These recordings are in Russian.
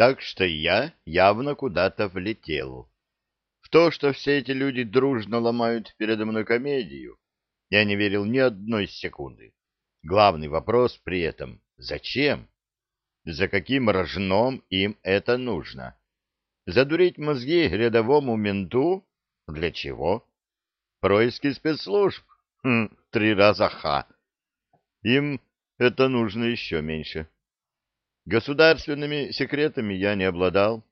Так что я явно куда-то влетел. В то, что все эти люди дружно ломают передо мной комедию, я не верил ни одной секунды. Главный вопрос при этом — зачем? За каким рожном им это нужно? Задурить мозги рядовому менту? Для чего? Происки спецслужб? Хм, три раза ха. Им это нужно еще меньше. Государственными секретами я не обладал,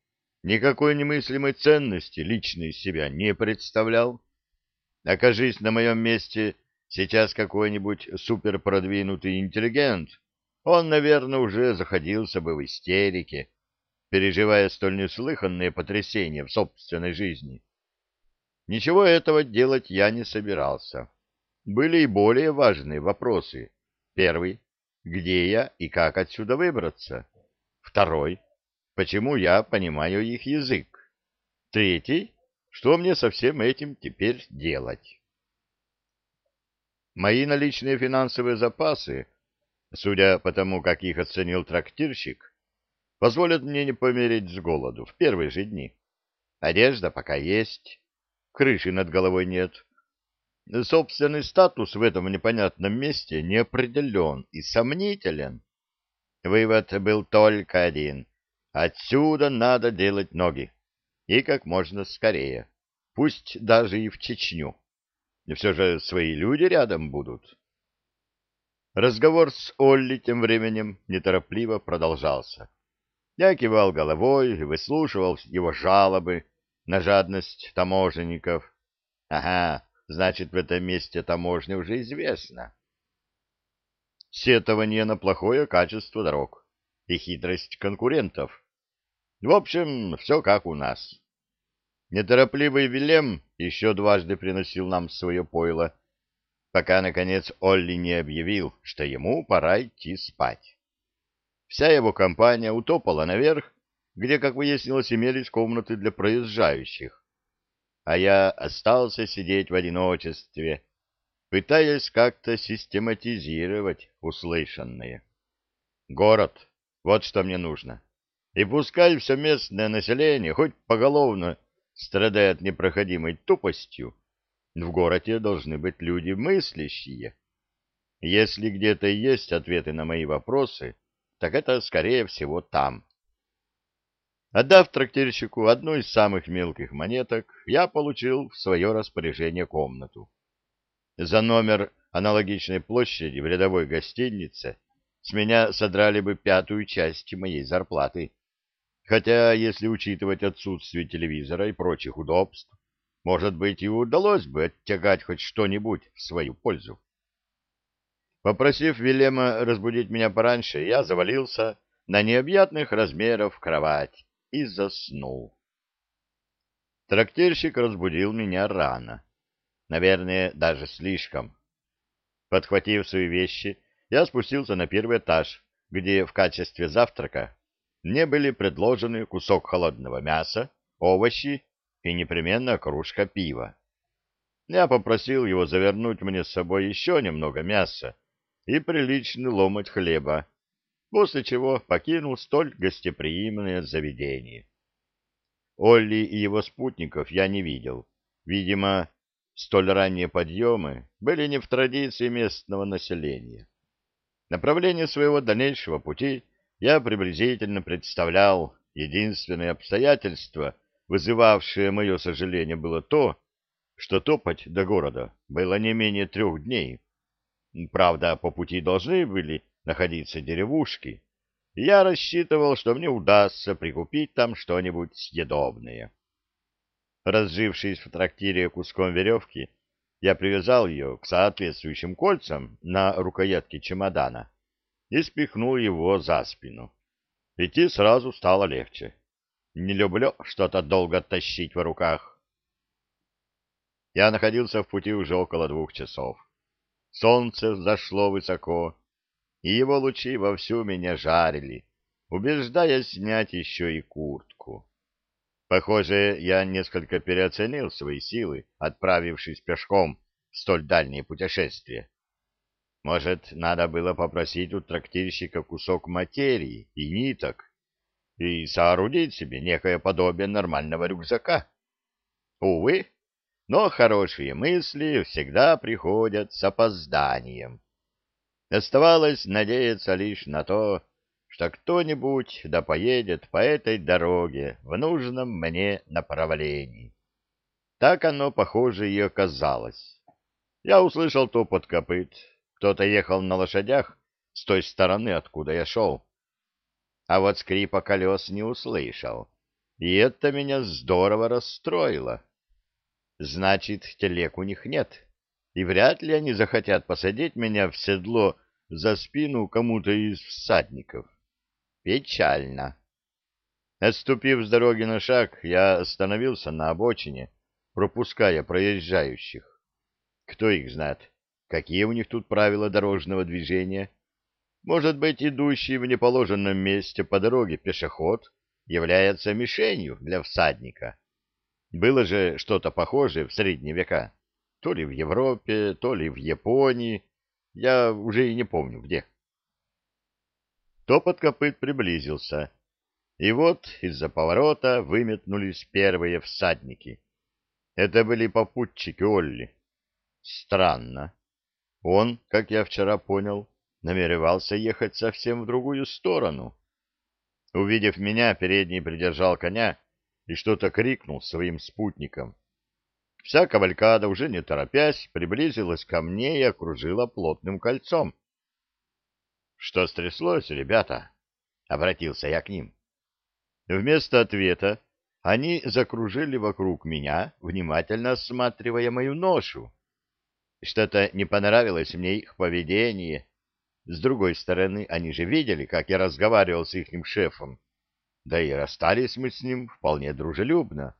никакой немыслимой ценности лично из себя не представлял. Окажись на моем месте сейчас какой-нибудь суперпродвинутый интеллигент, он, наверное, уже заходился бы в истерике, переживая столь неслыханные потрясения в собственной жизни. Ничего этого делать я не собирался. Были и более важные вопросы. Первый где я и как отсюда выбраться. Второй, почему я понимаю их язык. Третий, что мне со всем этим теперь делать. Мои наличные финансовые запасы, судя по тому, как их оценил трактирщик, позволят мне не помереть с голоду в первые же дни. Одежда пока есть, крыши над головой нет, собственный статус в этом непонятном месте не определен и сомнителен. Вывод был только один. Отсюда надо делать ноги. И как можно скорее. Пусть даже и в Чечню. И все же свои люди рядом будут. Разговор с Олли тем временем неторопливо продолжался. Я кивал головой выслушивал его жалобы на жадность таможенников. Ага, значит, в этом месте таможня уже известна. Сетование на плохое качество дорог и хитрость конкурентов. В общем, все как у нас. Неторопливый Вилем еще дважды приносил нам свое пойло, пока, наконец, Олли не объявил, что ему пора идти спать. Вся его компания утопала наверх, где, как выяснилось, имелись комнаты для проезжающих а я остался сидеть в одиночестве, пытаясь как-то систематизировать услышанное. Город — вот что мне нужно. И пускай все местное население хоть поголовно страдает непроходимой тупостью, в городе должны быть люди мыслящие. Если где-то есть ответы на мои вопросы, так это, скорее всего, там. Отдав трактирщику одну из самых мелких монеток, я получил в свое распоряжение комнату. За номер аналогичной площади в рядовой гостинице с меня содрали бы пятую часть моей зарплаты. Хотя, если учитывать отсутствие телевизора и прочих удобств, может быть, и удалось бы оттягать хоть что-нибудь в свою пользу. Попросив Вилема разбудить меня пораньше, я завалился на необъятных размеров кровать и заснул. Трактирщик разбудил меня рано. Наверное, даже слишком. Подхватив свои вещи, я спустился на первый этаж, где в качестве завтрака мне были предложены кусок холодного мяса, овощи и непременно кружка пива. Я попросил его завернуть мне с собой еще немного мяса и приличный ломоть хлеба, после чего покинул столь гостеприимное заведение. Олли и его спутников я не видел. Видимо, столь ранние подъемы были не в традиции местного населения. Направление своего дальнейшего пути я приблизительно представлял. Единственное обстоятельство, вызывавшее мое сожаление, было то, что топать до города было не менее трех дней. Правда, по пути должны были находиться деревушки, и я рассчитывал, что мне удастся прикупить там что-нибудь съедобное. Разжившись в трактире куском веревки, я привязал ее к соответствующим кольцам на рукоятке чемодана и спихнул его за спину. Идти сразу стало легче. Не люблю что-то долго тащить в руках. Я находился в пути уже около двух часов. Солнце зашло высоко, и его лучи вовсю меня жарили, убеждая снять еще и куртку. Похоже, я несколько переоценил свои силы, отправившись пешком в столь дальнее путешествие. Может, надо было попросить у трактирщика кусок материи и ниток, и соорудить себе некое подобие нормального рюкзака. Увы, но хорошие мысли всегда приходят с опозданием. Оставалось надеяться лишь на то, что кто-нибудь да поедет по этой дороге в нужном мне направлении. Так оно, похоже, и оказалось. Я услышал топот копыт. Кто-то ехал на лошадях с той стороны, откуда я шел. А вот скрипа колес не услышал. И это меня здорово расстроило. Значит, телег у них нет, и вряд ли они захотят посадить меня в седло за спину кому-то из всадников. Печально. Отступив с дороги на шаг, я остановился на обочине, пропуская проезжающих. Кто их знает, какие у них тут правила дорожного движения? Может быть, идущий в неположенном месте по дороге пешеход является мишенью для всадника? Было же что-то похожее в средние века, то ли в Европе, то ли в Японии, я уже и не помню где. Топот копыт приблизился, и вот из-за поворота выметнулись первые всадники. Это были попутчики Олли. Странно. Он, как я вчера понял, намеревался ехать совсем в другую сторону. Увидев меня, передний придержал коня и что-то крикнул своим спутникам. Вся кавалькада, уже не торопясь, приблизилась ко мне и окружила плотным кольцом. — Что стряслось, ребята? — обратился я к ним. Вместо ответа они закружили вокруг меня, внимательно осматривая мою ношу. Что-то не понравилось мне их поведение. С другой стороны, они же видели, как я разговаривал с ихним шефом. Да и расстались мы с ним вполне дружелюбно.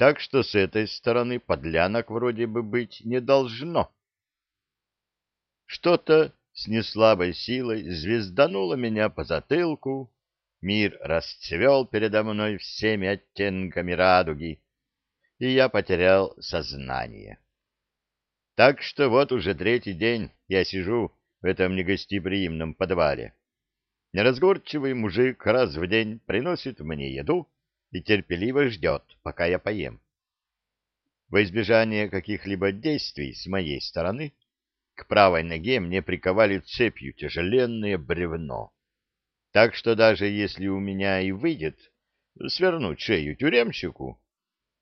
Так что с этой стороны подлянок вроде бы быть не должно. Что-то с неслабой силой звездануло меня по затылку, Мир расцвел передо мной всеми оттенками радуги, и я потерял сознание. Так что вот уже третий день я сижу в этом негостеприимном подвале. Неразговорчивый мужик раз в день приносит мне еду и терпеливо ждет, пока я поем. Во избежание каких-либо действий с моей стороны к правой ноге мне приковали цепью тяжеленное бревно. Так что даже если у меня и выйдет свернуть шею тюремщику,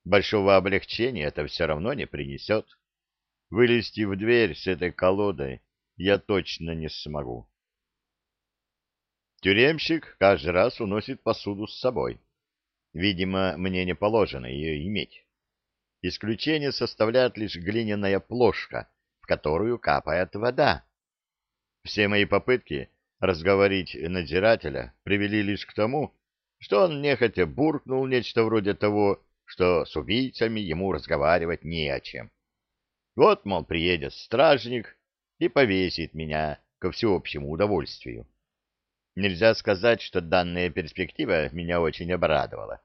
большого облегчения это все равно не принесет. Вылезти в дверь с этой колодой я точно не смогу. Тюремщик каждый раз уносит посуду с собой. Видимо, мне не положено ее иметь. Исключение составляет лишь глиняная плошка, в которую капает вода. Все мои попытки разговорить надзирателя привели лишь к тому, что он нехотя буркнул нечто вроде того, что с убийцами ему разговаривать не о чем. Вот, мол, приедет стражник и повесит меня ко всеобщему удовольствию. Нельзя сказать, что данная перспектива меня очень обрадовала.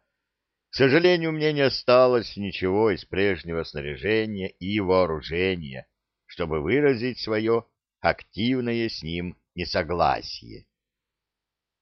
К сожалению, мне не осталось ничего из прежнего снаряжения и вооружения, чтобы выразить свое активное с ним несогласие.